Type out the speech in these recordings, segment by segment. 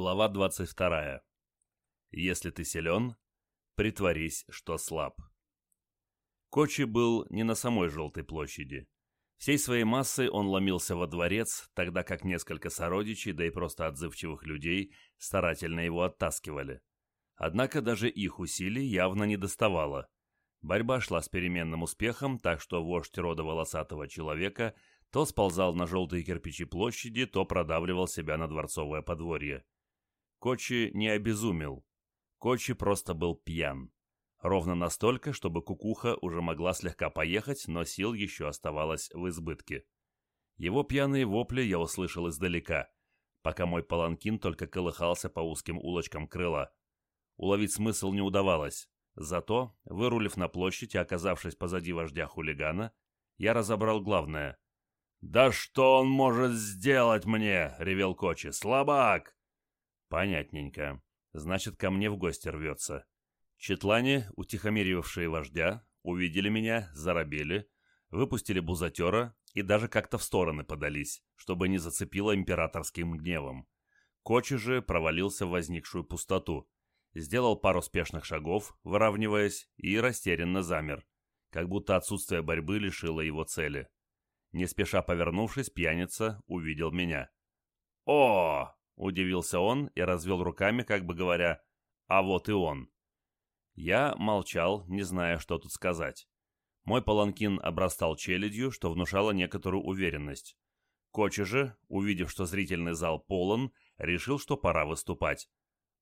Глава 22. Если ты силен, притворись, что слаб. Кочи был не на самой Желтой площади. Всей своей массой он ломился во дворец, тогда как несколько сородичей, да и просто отзывчивых людей, старательно его оттаскивали. Однако даже их усилий явно не доставало. Борьба шла с переменным успехом, так что вождь рода волосатого человека то сползал на желтые кирпичи площади, то продавливал себя на дворцовое подворье. Кочи не обезумел. Кочи просто был пьян. Ровно настолько, чтобы кукуха уже могла слегка поехать, но сил еще оставалось в избытке. Его пьяные вопли я услышал издалека, пока мой паланкин только колыхался по узким улочкам крыла. Уловить смысл не удавалось. Зато, вырулив на площадь и оказавшись позади вождя хулигана, я разобрал главное. «Да что он может сделать мне?» — ревел Кочи. «Слабак!» Понятненько. Значит, ко мне в гости рвется. Четлане, утихомиривавшие вождя, увидели меня, заробели, выпустили бузатера и даже как-то в стороны подались, чтобы не зацепило императорским гневом. Кочи же провалился в возникшую пустоту, сделал пару спешных шагов, выравниваясь, и растерянно замер, как будто отсутствие борьбы лишило его цели. Не спеша повернувшись, пьяница увидел меня. «О!» Удивился он и развел руками, как бы говоря, «А вот и он». Я молчал, не зная, что тут сказать. Мой паланкин обрастал челядью, что внушало некоторую уверенность. Кочи же, увидев, что зрительный зал полон, решил, что пора выступать.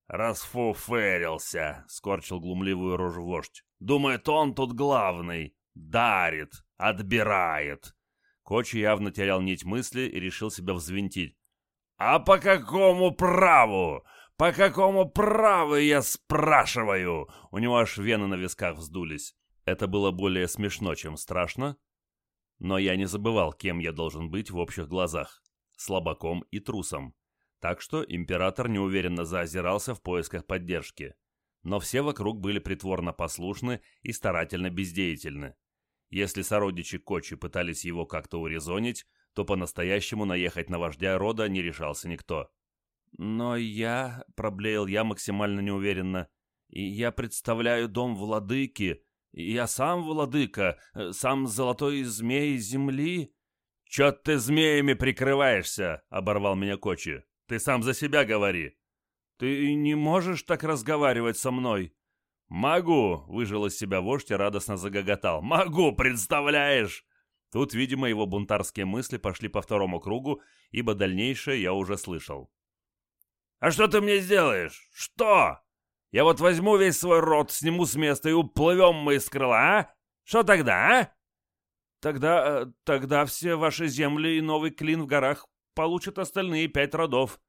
«Расфуферился!» — скорчил глумливую рожу вождь. «Думает, он тут главный! Дарит! Отбирает!» Кочи явно терял нить мысли и решил себя взвинтить. «А по какому праву? По какому праву, я спрашиваю?» У него аж вены на висках вздулись. Это было более смешно, чем страшно. Но я не забывал, кем я должен быть в общих глазах. Слабаком и трусом. Так что император неуверенно заозирался в поисках поддержки. Но все вокруг были притворно послушны и старательно бездеятельны. Если сородичи Кочи пытались его как-то урезонить, то по-настоящему наехать на вождя рода не решался никто. «Но я...» — проблеял я максимально неуверенно. «И я представляю дом владыки. Я сам владыка, э, сам золотой змей земли». «Чё ты змеями прикрываешься?» — оборвал меня Кочи. «Ты сам за себя говори». «Ты не можешь так разговаривать со мной». «Могу!» — выжил из себя вождь и радостно загоготал. «Могу, представляешь? Тут, видимо, его бунтарские мысли пошли по второму кругу, ибо дальнейшее я уже слышал. «А что ты мне сделаешь? Что? Я вот возьму весь свой рот, сниму с места и уплывем мы из крыла, а? Что тогда, а?» «Тогда... Э, тогда все ваши земли и новый клин в горах получат остальные пять родов».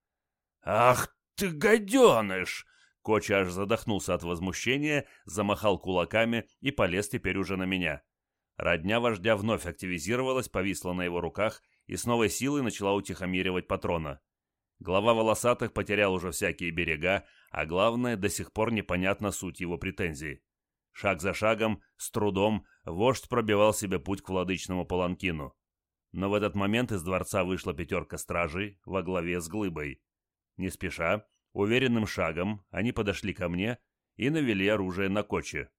«Ах ты, гаденыш!» Коча аж задохнулся от возмущения, замахал кулаками и полез теперь уже на меня. Родня вождя вновь активизировалась, повисла на его руках и с новой силой начала утихомиривать патрона. Глава волосатых потерял уже всякие берега, а главное, до сих пор непонятна суть его претензий. Шаг за шагом, с трудом, вождь пробивал себе путь к владычному паланкину. Но в этот момент из дворца вышла пятерка стражей во главе с глыбой. Не спеша, уверенным шагом, они подошли ко мне и навели оружие на коче.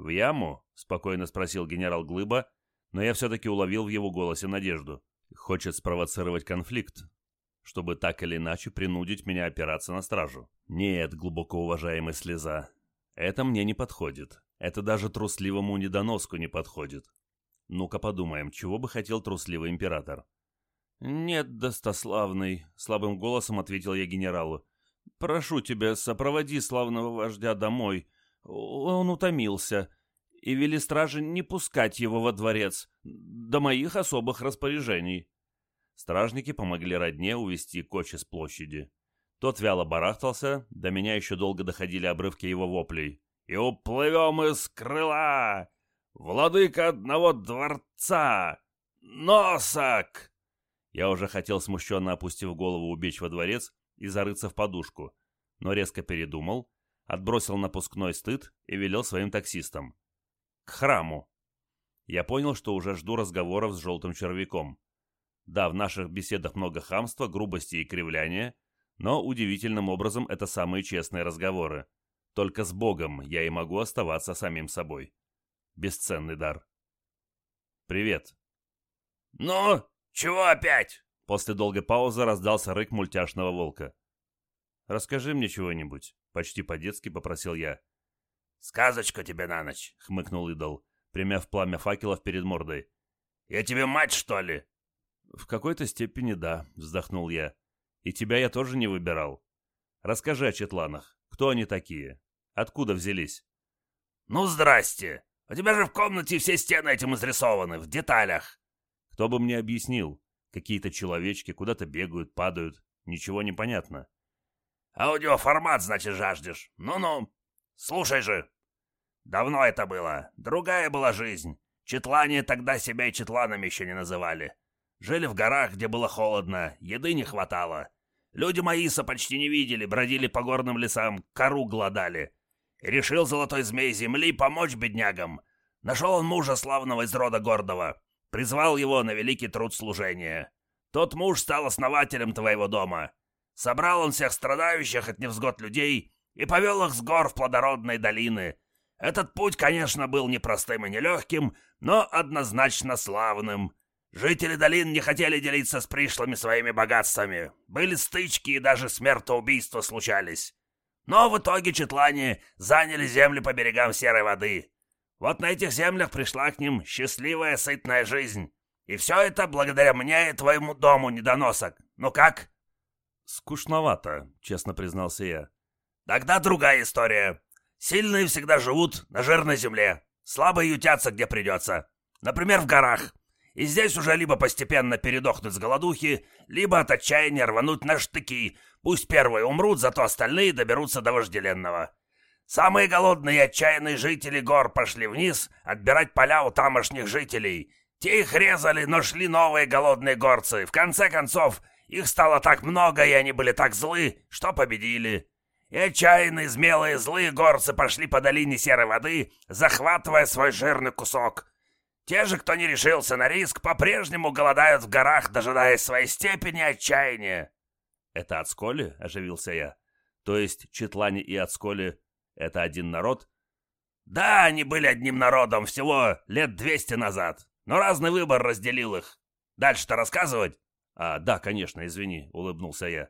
«В яму?» — спокойно спросил генерал Глыба, но я все-таки уловил в его голосе надежду. Хочет спровоцировать конфликт, чтобы так или иначе принудить меня опираться на стражу. Нет, глубоко уважаемый слеза, это мне не подходит. Это даже трусливому недоноску не подходит. Ну-ка подумаем, чего бы хотел трусливый император? «Нет, достославный», — слабым голосом ответил я генералу. «Прошу тебя, сопроводи славного вождя домой. Он утомился, и вели стражи не пускать его во дворец до моих особых распоряжений. Стражники помогли родне увести Кочи с площади. Тот вяло барахтался, до меня еще долго доходили обрывки его воплей. «И уплывем из крыла! Владыка одного дворца! Носок!» Я уже хотел, смущенно опустив голову, убечь во дворец и зарыться в подушку, но резко передумал отбросил напускной стыд и велел своим таксистам. «К храму!» Я понял, что уже жду разговоров с желтым червяком. Да, в наших беседах много хамства, грубости и кривляния, Но удивительным образом это самые честные разговоры. Только с Богом я и могу оставаться самим собой. Бесценный дар. «Привет». «Ну, чего опять?» После долгой паузы раздался рык мультяшного волка. «Расскажи мне чего-нибудь», — почти по-детски попросил я. «Сказочку тебе на ночь», — хмыкнул идол, примяв пламя факелов перед мордой. «Я тебе мать, что ли?» «В какой-то степени да», — вздохнул я. «И тебя я тоже не выбирал. Расскажи о четланах. Кто они такие? Откуда взялись?» «Ну, здрасте! У тебя же в комнате все стены этим изрисованы, в деталях!» «Кто бы мне объяснил? Какие-то человечки куда-то бегают, падают. Ничего не понятно». «Аудиоформат, значит, жаждешь? Ну-ну, слушай же!» «Давно это было. Другая была жизнь. Четлане тогда себя и четланами еще не называли. Жили в горах, где было холодно, еды не хватало. Люди Маиса почти не видели, бродили по горным лесам, кору гладали. И решил золотой змей земли помочь беднягам. Нашел он мужа славного из рода гордого. Призвал его на великий труд служения. Тот муж стал основателем твоего дома. Собрал он всех страдающих от невзгод людей и повел их с гор в плодородные долины. Этот путь, конечно, был непростым и нелегким, но однозначно славным. Жители долин не хотели делиться с пришлыми своими богатствами. Были стычки и даже смертоубийства случались. Но в итоге четлане заняли земли по берегам Серой воды. Вот на этих землях пришла к ним счастливая, сытная жизнь. И все это благодаря мне и твоему дому, недоносок. Ну как?» «Скучновато», — честно признался я. «Тогда другая история. Сильные всегда живут на жирной земле. Слабые ютятся, где придется. Например, в горах. И здесь уже либо постепенно передохнуть с голодухи, либо от отчаяния рвануть на штыки, Пусть первые умрут, зато остальные доберутся до вожделенного. Самые голодные и отчаянные жители гор пошли вниз отбирать поля у тамошних жителей. Те их резали, но шли новые голодные горцы. В конце концов, их стало так много, и они были так злы, что победили. И отчаянные, смелые, злые горцы пошли по долине серой воды, захватывая свой жирный кусок. Те же, кто не решился на риск, по-прежнему голодают в горах, дожидаясь своей степени отчаяния. «Это Ацколи?» — оживился я. «То есть Четлани и Ацколи — это один народ?» «Да, они были одним народом всего лет двести назад, но разный выбор разделил их. Дальше-то рассказывать?» «А, да, конечно, извини», — улыбнулся я.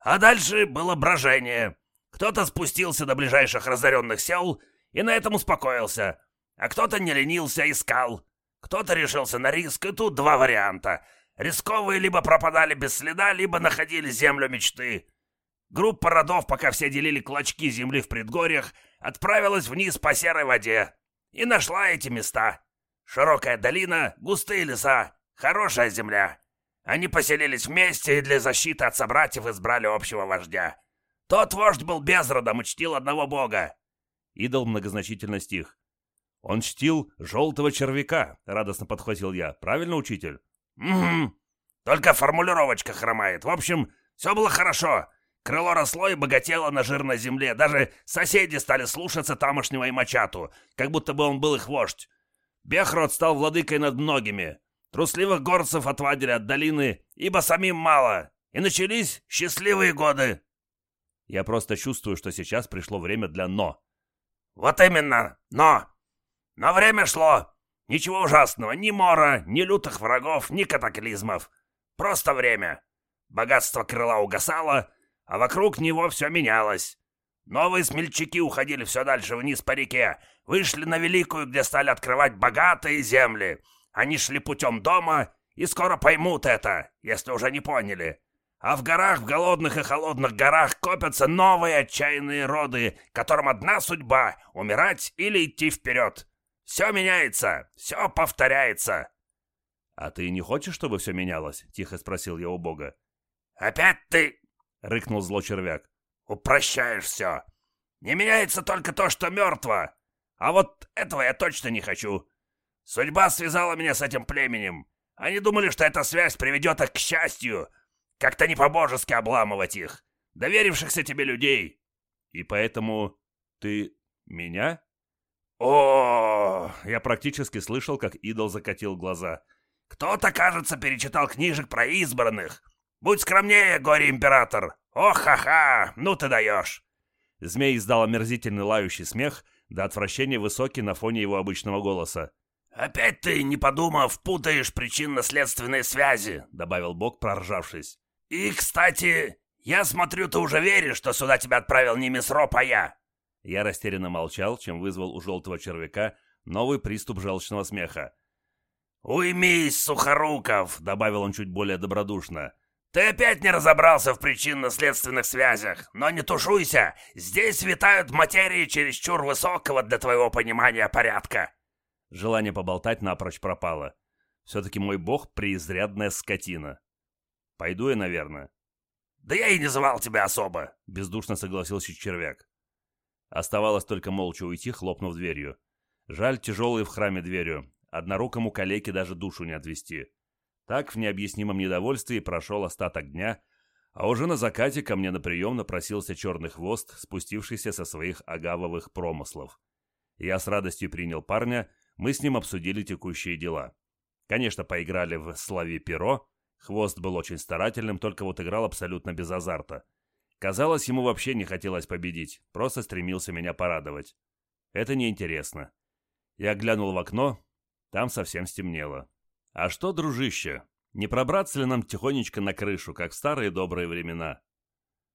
«А дальше было брожение. Кто-то спустился до ближайших разоренных сел и на этом успокоился, а кто-то не ленился, искал. Кто-то решился на риск, и тут два варианта — Рисковые либо пропадали без следа, либо находили землю мечты. Группа родов, пока все делили клочки земли в предгорьях, отправилась вниз по серой воде и нашла эти места. Широкая долина, густые леса, хорошая земля. Они поселились вместе и для защиты от собратьев избрали общего вождя. Тот вождь был безродом и чтил одного бога. Идол многозначительно стих. «Он чтил желтого червяка», — радостно подхватил я. «Правильно, учитель?» «Угу. Только формулировочка хромает. В общем, все было хорошо. Крыло росло и богатело на жирной земле. Даже соседи стали слушаться тамошнего имачату, как будто бы он был их вождь. Бехрод стал владыкой над многими. Трусливых горцев отвадили от долины, ибо самим мало. И начались счастливые годы. Я просто чувствую, что сейчас пришло время для «но». Вот именно, «но». Но время шло. Ничего ужасного, ни мора, ни лютых врагов, ни катаклизмов. Просто время. Богатство крыла угасало, а вокруг него все менялось. Новые смельчаки уходили все дальше вниз по реке, вышли на Великую, где стали открывать богатые земли. Они шли путем дома и скоро поймут это, если уже не поняли. А в горах, в голодных и холодных горах копятся новые отчаянные роды, которым одна судьба — умирать или идти вперед. Все меняется, все повторяется. «А ты не хочешь, чтобы все менялось?» — тихо спросил я у Бога. «Опять ты...» — рыкнул зло червяк. «Упрощаешь все. Не меняется только то, что мертво. А вот этого я точно не хочу. Судьба связала меня с этим племенем. Они думали, что эта связь приведет их к счастью. Как-то не по-божески обламывать их. Доверившихся тебе людей. И поэтому ты меня?» О, я практически слышал, как идол закатил глаза. Кто-то, кажется, перечитал книжек про избранных. Будь скромнее, горе-император. «Ох-ха-ха! Ну ты даешь!» Змей издал омерзительный лающий смех, до отвращения высокий на фоне его обычного голоса. «Опять ты, не подумав, путаешь причинно-следственные связи», — добавил Бог, проржавшись. «И, кстати, я смотрю, ты уже веришь, что сюда тебя отправил не Месроп, а я». Я растерянно молчал, чем вызвал у желтого червяка новый приступ желчного смеха. «Уймись, Сухоруков!» — добавил он чуть более добродушно. «Ты опять не разобрался в причинно-следственных связях, но не тушуйся, здесь витают материи чересчур высокого для твоего понимания порядка». Желание поболтать напрочь пропало. Все-таки мой бог — преизрядная скотина. Пойду я, наверное. «Да я и не звал тебя особо», — бездушно согласился червяк. Оставалось только молча уйти, хлопнув дверью. Жаль, тяжелые в храме дверью. Однорукому калеке даже душу не отвести. Так в необъяснимом недовольстве прошел остаток дня, а уже на закате ко мне на прием напросился черный хвост, спустившийся со своих агавовых промыслов. Я с радостью принял парня, мы с ним обсудили текущие дела. Конечно, поиграли в «Слави перо», хвост был очень старательным, только вот играл абсолютно без азарта. Казалось, ему вообще не хотелось победить, просто стремился меня порадовать. Это неинтересно. Я глянул в окно, там совсем стемнело. А что, дружище, не пробраться ли нам тихонечко на крышу, как в старые добрые времена?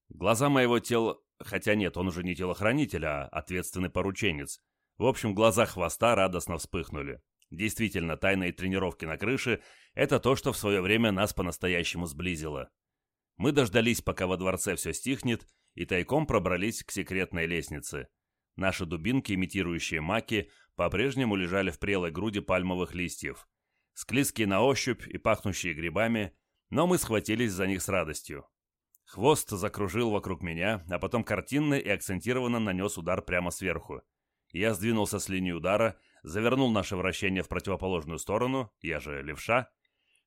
Глаза моего тела... Хотя нет, он уже не телохранитель, а ответственный порученец. В общем, глаза хвоста радостно вспыхнули. Действительно, тайные тренировки на крыше — это то, что в свое время нас по-настоящему сблизило. Мы дождались, пока во дворце все стихнет, и тайком пробрались к секретной лестнице. Наши дубинки, имитирующие маки, по-прежнему лежали в прелой груди пальмовых листьев. Склизкие на ощупь и пахнущие грибами, но мы схватились за них с радостью. Хвост закружил вокруг меня, а потом картинно и акцентированно нанес удар прямо сверху. Я сдвинулся с линии удара, завернул наше вращение в противоположную сторону, я же левша.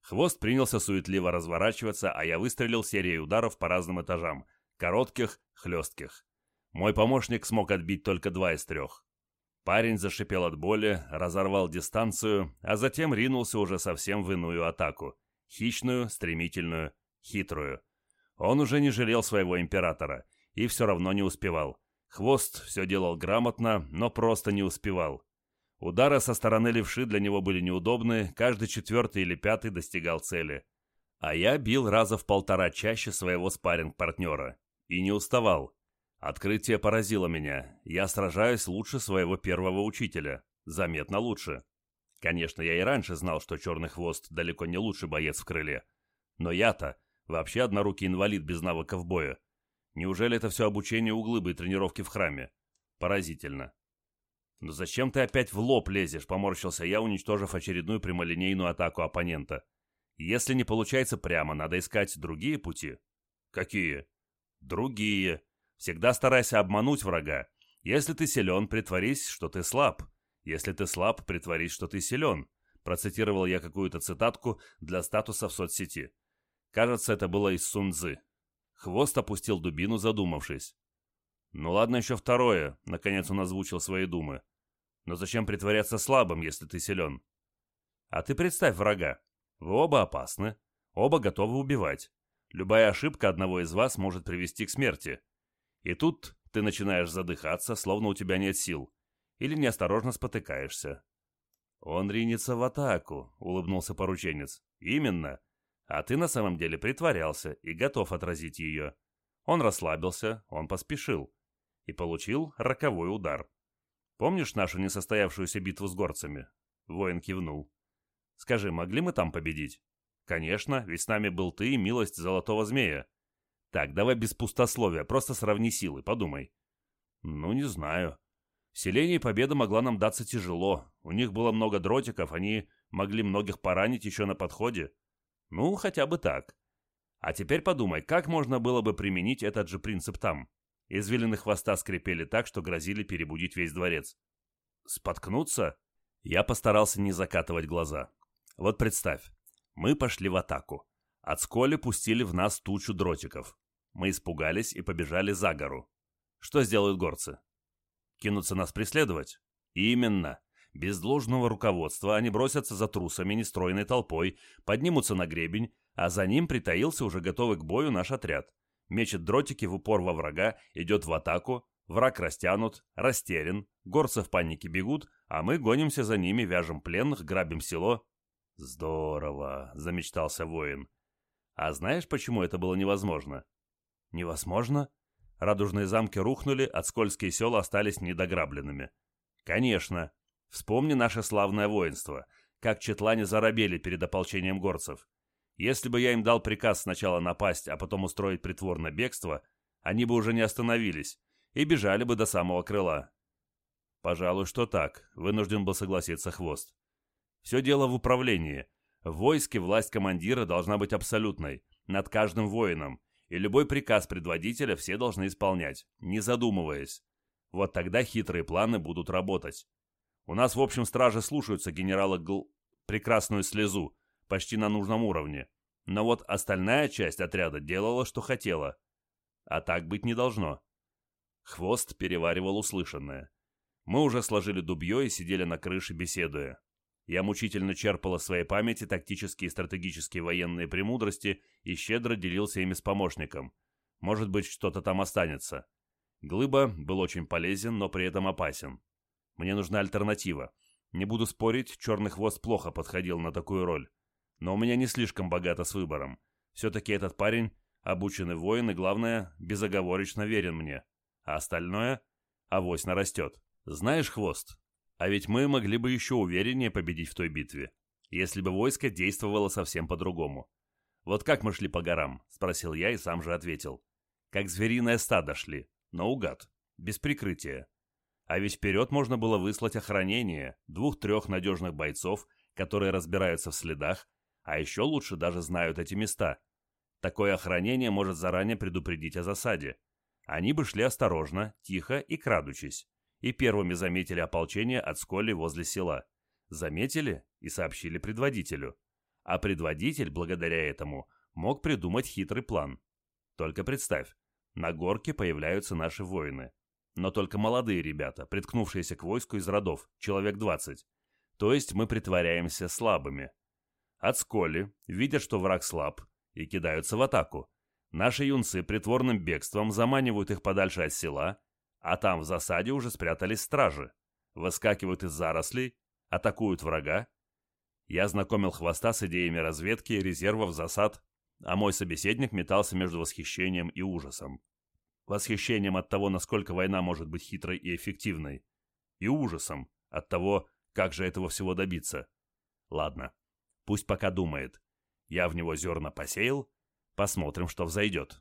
Хвост принялся суетливо разворачиваться, а я выстрелил серией ударов по разным этажам, коротких, хлестких. Мой помощник смог отбить только два из трех. Парень зашипел от боли, разорвал дистанцию, а затем ринулся уже совсем в иную атаку. Хищную, стремительную, хитрую. Он уже не жалел своего императора и все равно не успевал. Хвост все делал грамотно, но просто не успевал. Удары со стороны левши для него были неудобны, каждый четвертый или пятый достигал цели. А я бил раза в полтора чаще своего спарринг-партнера. И не уставал. Открытие поразило меня. Я сражаюсь лучше своего первого учителя. Заметно лучше. Конечно, я и раньше знал, что Черный Хвост далеко не лучший боец в крыле. Но я-то вообще однорукий инвалид без навыков боя. Неужели это все обучение у глыбы и тренировки в храме? Поразительно. «Но зачем ты опять в лоб лезешь?» — поморщился я, уничтожив очередную прямолинейную атаку оппонента. «Если не получается прямо, надо искать другие пути». «Какие?» «Другие. Всегда старайся обмануть врага. Если ты силен, притворись, что ты слаб. Если ты слаб, притворись, что ты силен. Процитировал я какую-то цитатку для статуса в соцсети. Кажется, это было из Сунзы. Хвост опустил дубину, задумавшись. «Ну ладно, еще второе», — наконец он озвучил свои думы. «Но зачем притворяться слабым, если ты силен?» «А ты представь врага. Вы оба опасны, оба готовы убивать. Любая ошибка одного из вас может привести к смерти. И тут ты начинаешь задыхаться, словно у тебя нет сил, или неосторожно спотыкаешься. «Он ринется в атаку», — улыбнулся порученец. «Именно. А ты на самом деле притворялся и готов отразить ее. Он расслабился, он поспешил. И получил роковой удар. Помнишь нашу несостоявшуюся битву с горцами?» Воин кивнул. «Скажи, могли мы там победить?» «Конечно, ведь с нами был ты и милость Золотого Змея. Так, давай без пустословия, просто сравни силы, подумай. Ну, не знаю. В селении победа могла нам даться тяжело. У них было много дротиков, они могли многих поранить еще на подходе. Ну, хотя бы так. А теперь подумай, как можно было бы применить этот же принцип там? Извилины хвоста скрипели так, что грозили перебудить весь дворец. Споткнуться? Я постарался не закатывать глаза. Вот представь, мы пошли в атаку. От сколи пустили в нас тучу дротиков. Мы испугались и побежали за гору. Что сделают горцы? Кинутся нас преследовать? Именно. Без должного руководства они бросятся за трусами нестройной толпой, поднимутся на гребень, а за ним притаился уже готовый к бою наш отряд. мечет дротики в упор во врага, идет в атаку, враг растянут, растерян, горцы в панике бегут, а мы гонимся за ними, вяжем пленных, грабим село. Здорово, замечтался воин. А знаешь, почему это было невозможно? Невозможно? Радужные замки рухнули, а скользкие села остались недограбленными. Конечно. Вспомни наше славное воинство, как четлане заробели перед ополчением горцев. Если бы я им дал приказ сначала напасть, а потом устроить притворное бегство, они бы уже не остановились и бежали бы до самого крыла. Пожалуй, что так, вынужден был согласиться Хвост. Все дело в управлении. В войске власть командира должна быть абсолютной, над каждым воином, и любой приказ предводителя все должны исполнять, не задумываясь. Вот тогда хитрые планы будут работать. У нас в общем страже слушаются генерала Гл... Прекрасную слезу, почти на нужном уровне. Но вот остальная часть отряда делала, что хотела. А так быть не должно. Хвост переваривал услышанное. Мы уже сложили дубье и сидели на крыше, беседуя. Я мучительно черпал из своей памяти тактические и стратегические военные премудрости и щедро делился ими с помощником. Может быть, что-то там останется. Глыба был очень полезен, но при этом опасен. Мне нужна альтернатива. Не буду спорить, черный хвост плохо подходил на такую роль. Но у меня не слишком богато с выбором. Все-таки этот парень — обученный воин и, главное, безоговорочно верен мне. А остальное — авось нарастет. Знаешь, хвост, а ведь мы могли бы еще увереннее победить в той битве, если бы войско действовало совсем по-другому. Вот как мы шли по горам? Спросил я и сам же ответил. Как звериное стадо шли, наугад, без прикрытия. А ведь вперед можно было выслать охранение, двух-трех надежных бойцов, которые разбираются в следах, а еще лучше даже знают эти места. Такое охранение может заранее предупредить о засаде. Они бы шли осторожно, тихо и крадучись. И первыми заметили ополчение от сколи возле села. Заметили и сообщили предводителю. А предводитель, благодаря этому, мог придумать хитрый план. Только представь, на горке появляются наши воины. Но только молодые ребята, приткнувшиеся к войску из родов, человек 20. То есть мы притворяемся слабыми. Отсколи, видят, что враг слаб, и кидаются в атаку. Наши юнцы притворным бегством заманивают их подальше от села, а там в засаде уже спрятались стражи. Выскакивают из зарослей, атакуют врага. Я знакомил хвоста с идеями разведки, резервов, засад, а мой собеседник метался между восхищением и ужасом. Восхищением от того, насколько война может быть хитрой и эффективной, и ужасом от того, как же этого всего добиться. Ладно, Пусть пока думает. Я в него зерна посеял, посмотрим, что взойдет.